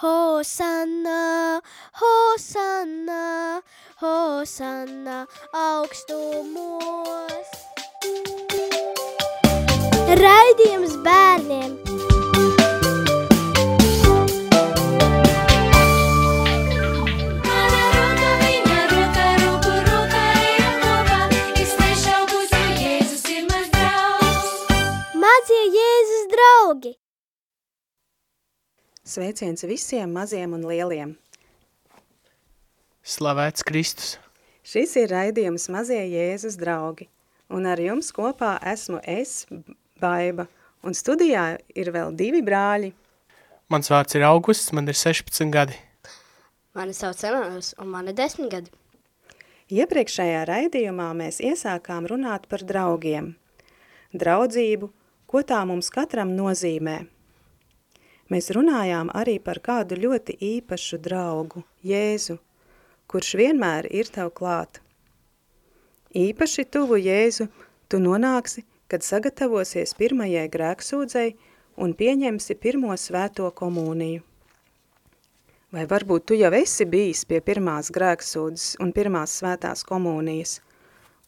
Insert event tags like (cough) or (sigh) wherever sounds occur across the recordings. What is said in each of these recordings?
Hosanna, Hosanna, Hosanna augstumos. Raidījums bērniem! Sveiciens visiem maziem un lieliem! Slavēts Kristus! Šis ir raidījums Mazie Jēzus draugi, un ar jums kopā esmu es, Baiba, un studijā ir vēl divi brāļi. Mans vārds ir Augusts, man ir 16 gadi. Mani sauc Emanuels, un man ir desmit gadi. Iepriekšējā raidījumā mēs iesākām runāt par draugiem, draudzību, ko tā mums katram nozīmē. Mēs runājām arī par kādu ļoti īpašu draugu, Jēzu, kurš vienmēr ir tev klāt. Īpaši tuvu Jēzu tu nonāksi, kad sagatavosies pirmajai grēksūdzei un pieņemsi pirmo svēto komuniju. Vai varbūt tu jau esi bijis pie pirmās grēksūdzes un pirmās svētās komunijas,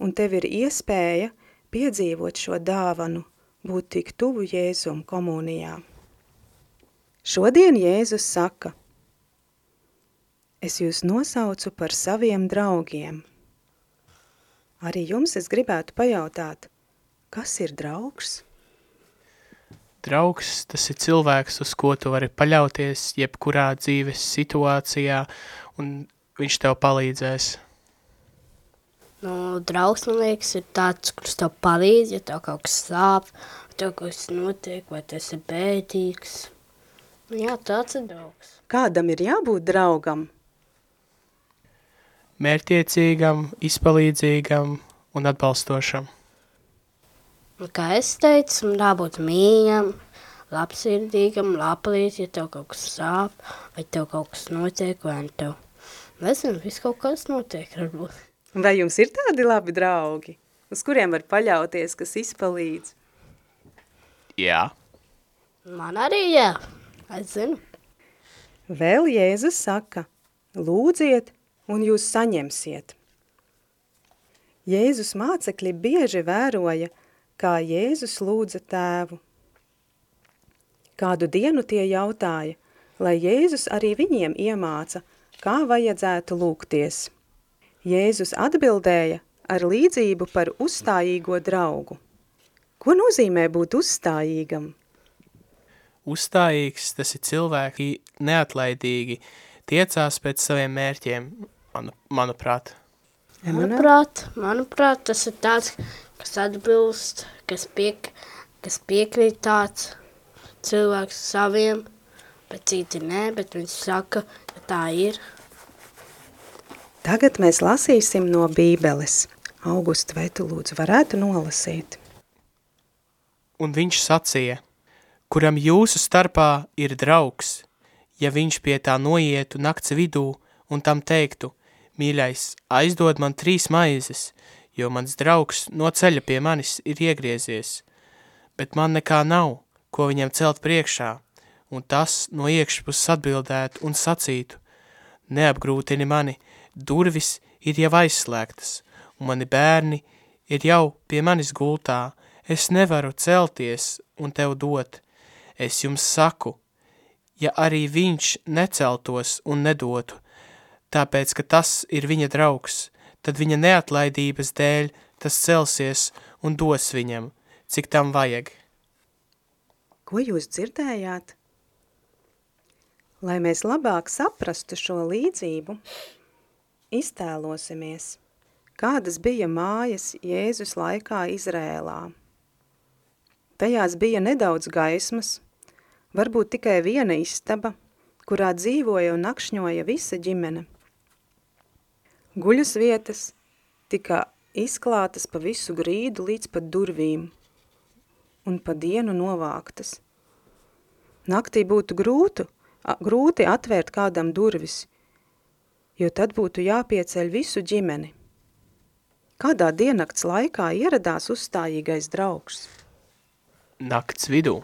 un tev ir iespēja piedzīvot šo dāvanu, būt tik tuvu Jēzum komunijā. Šodien Jēzus saka, es jūs nosaucu par saviem draugiem. Arī jums es gribētu pajautāt, kas ir draugs? Draugs, tas ir cilvēks, uz ko tu vari paļauties jebkurā dzīves situācijā, un viņš tev palīdzēs. Nu, draugs, man liekas, ir tāds, kurš tev palīdz, ja tev kaut kas sāp, vai tev kaut kas notiek, vai tas ir bēdīgs. Nu, jā, tāds ir draugs. Kādam ir jābūt draugam? Mērtiecīgam, izpalīdzīgam un atbalstošam. Un, kā es teicu, man jābūt mīļam, labsirdīgam, labprāt, ja tev kaut kas sāp, vai tev kaut kas notiek, vai nu tev. Nezinu, viss kaut kas notiek, varbūt. Vai jums ir tādi labi draugi, uz kuriem var paļauties, kas izpalīdz? Jā. Man arī jā, es zinu. Vēl Jēzus saka, lūdziet un jūs saņemsiet. Jēzus mācekļi bieži vēroja, kā Jēzus lūdza tēvu. Kādu dienu tie jautāja, lai Jēzus arī viņiem iemāca, kā vajadzētu lūgties. Jēzus atbildēja ar līdzību par uzstājīgo draugu. Ko nozīmē būt uzstājīgam? Uzstājīgs tas ir cilvēki neatlaidīgi, tiecās pēc saviem mērķiem, manu, manuprāt. Manuprāt, manuprāt, tas ir tāds, kas atbilst, kas, piek, kas piekrīt tāds cilvēks saviem, bet citi nē, bet viņš saka, ka tā ir. Tagad mēs lasīsim no Bībeles. Augusta, vai tu lūdzu varētu nolasīt? Un viņš sacīja, kuram jūsu starpā ir draugs, ja viņš pie tā noietu nakts vidū un tam teiktu, mīļais, aizdod man trīs maizes, jo mans draugs no ceļa pie manis ir iegriezies, bet man nekā nav, ko viņam celt priekšā, un tas no iekšpuses atbildētu un sacītu, neapgrūtini mani, durvis ir jau aizslēgtas, un mani bērni ir jau pie manis gultā, es nevaru celties un tev dot. Es jums saku, ja arī viņš neceltos un nedotu, tāpēc, ka tas ir viņa draugs, tad viņa neatlaidības dēļ tas celsies un dos viņam, cik tam vajag. Ko jūs dzirdējāt? Lai mēs labāk saprastu šo līdzību, iztēlosimies, kādas bija mājas Jēzus laikā Izrēlā. Tajās bija nedaudz gaismas, varbūt tikai viena istaba, kurā dzīvoja un nakšņoja visa ģimene. Guļas vietas tika izklātas pa visu grīdu līdz pat durvīm un pa dienu novāktas. Naktī būtu grūtu, grūti atvērt kādam durvis, jo tad būtu jāpieceļ visu ģimeni. Kādā diennakts laikā ieradās uzstājīgais draugs? Nakts vidū.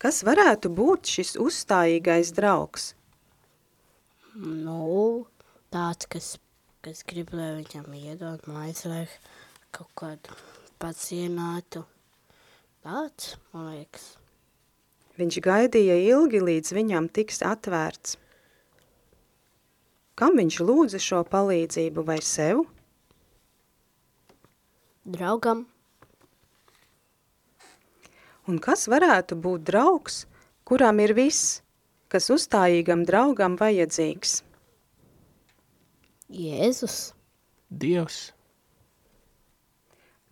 Kas varētu būt šis uzstājīgais draugs? Nu, tāds, kas, kas grib, lai viņam iedod mājas, lai kaut kādu pats ienātu. Tāds, man liekas. Viņš gaidīja ilgi, līdz viņam tiks atvērts. Kam viņš lūdza šo palīdzību vai sev? Draugam, Un kas varētu būt draugs, kuram ir viss, kas uzstājīgam draugam vajadzīgs? Jēzus, Dievs,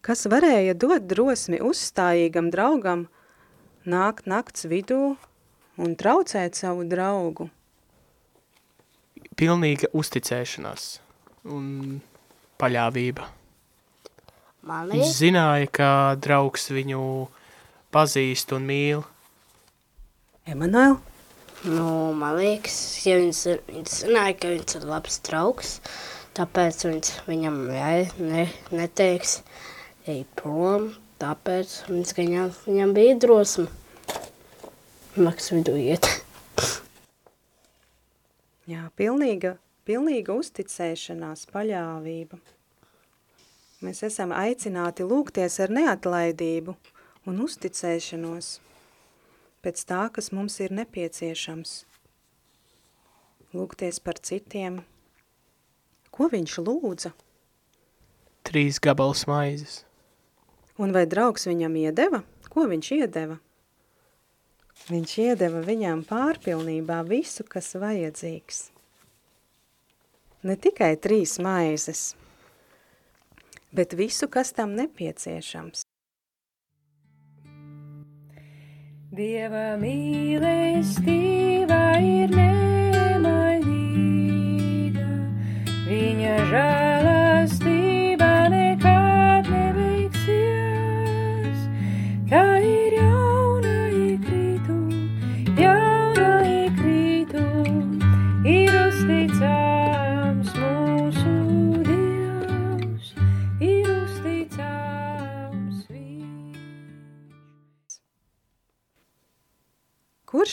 Kas varēja dot drosmi uzstājīgam draugam nākt nakts vidū un traucēt savu draugu? pilnīga uzticēšanās un paļāvība. man Viņš zināja, ka draugs viņu pazīst un mīl. Emanuēl, nu, man liekas, ja viņš, ir- viņš zināja, ka viņš ir labs draugs, tāpēc viņš viņam jā, ne, neteiks, ej prom, tāpēc viņš, viņam, viņam bija drosme. Nakts vidū iet. (laughs) jā, pilnīga, pilnīga uzticēšanās, paļāvība. Mēs esam aicināti lūgties ar neatlaidību un uzticēšanos pēc tā, kas mums ir nepieciešams. Lūgties par citiem. Ko viņš lūdza? Trīs gabals maizes. Un vai draugs viņam iedeva? Ko viņš iedeva? Viņš iedeva viņām pārpilnībā visu, kas vajadzīgs. Ne tikai trīs maizes, bet visu, kas tam nepieciešams. Dieva mīlestība ir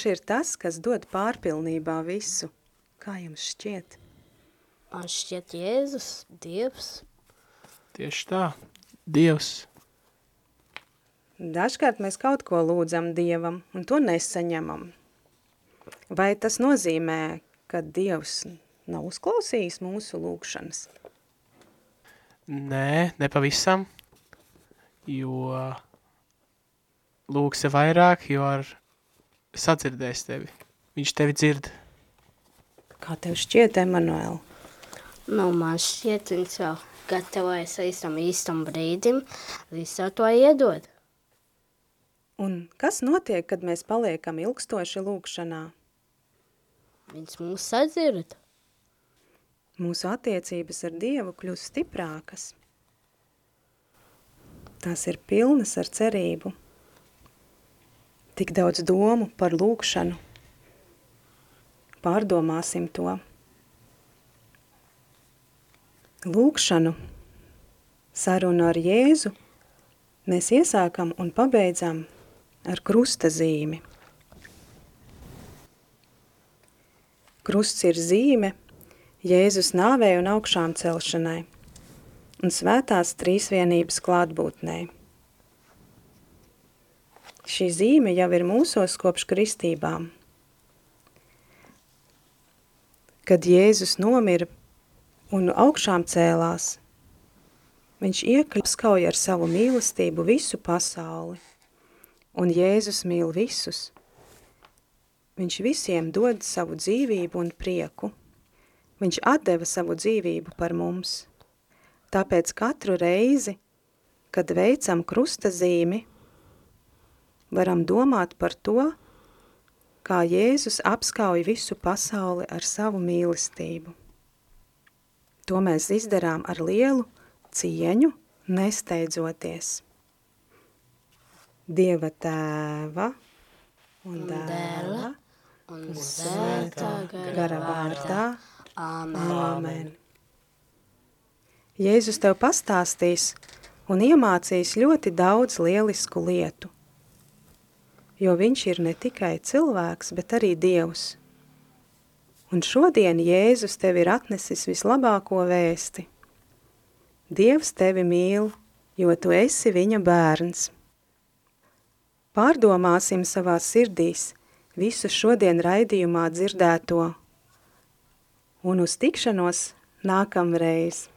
Kurš ir tas, kas dod pārpilnībā visu? Kā jums šķiet? Man šķiet Jēzus, Dievs. Tieši tā, Dievs. Dažkārt mēs kaut ko lūdzam Dievam un to nesaņemam. Vai tas nozīmē, ka Dievs nav uzklausījis mūsu lūgšanas? Nē, nepavisam, jo lūgsi vairāk, jo ar sadzirdēs tevi. Viņš tevi dzird. Kā tev šķiet, Emanuēl? Nu, man šķiet, viņš jau gatavojas īstam īstam brīdim, tev to iedod. Un kas notiek, kad mēs paliekam ilgstoši lūgšanā? Viņš mūs sadzird. Mūsu attiecības ar Dievu kļūst stiprākas. Tās ir pilnas ar cerību. Tik daudz domu par lūgšanu. Pārdomāsim to. Lūgšanu, sarunu ar Jēzu, mēs iesākam un pabeidzam ar krusta zīmi. Krusts ir zīme Jēzus nāvei un augšām celšanai un svētās trīsvienības klātbūtnei. Šī zīme jau ir mūsos kopš kristībām. Kad Jēzus nomira un augšām cēlās, viņš iekļauj ar savu mīlestību visu pasauli, un Jēzus mīl visus. Viņš visiem dod savu dzīvību un prieku. Viņš atdeva savu dzīvību par mums. Tāpēc katru reizi, kad veicam krusta zīmi, varam domāt par to, kā Jēzus apskauj visu pasauli ar savu mīlestību. To mēs izdarām ar lielu cieņu, nesteidzoties. Dieva tēva un dēla Un svētā gara vārdā. Āmen. Āmen. Jēzus tev pastāstīs un iemācīs ļoti daudz lielisku lietu jo viņš ir ne tikai cilvēks, bet arī Dievs. Un šodien Jēzus tevi ir atnesis vislabāko vēsti. Dievs tevi mīl, jo tu esi viņa bērns. Pārdomāsim savā sirdīs visu šodien raidījumā dzirdēto. Un uz tikšanos nākamreiz!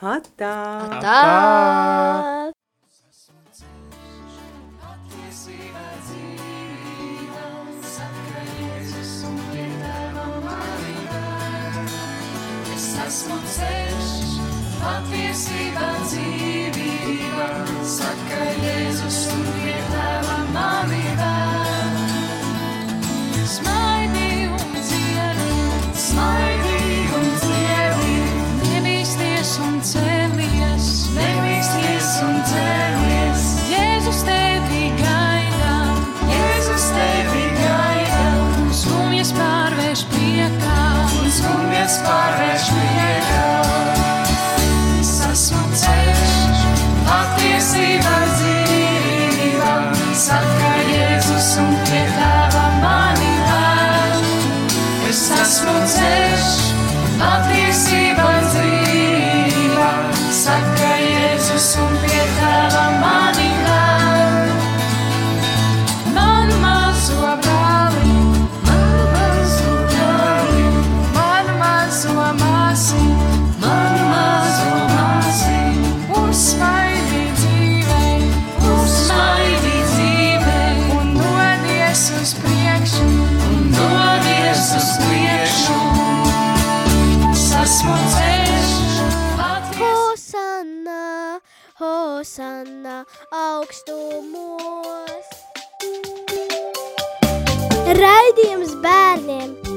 Atā! Atā! Atā! sun. augstumos. Raidījums bērniem!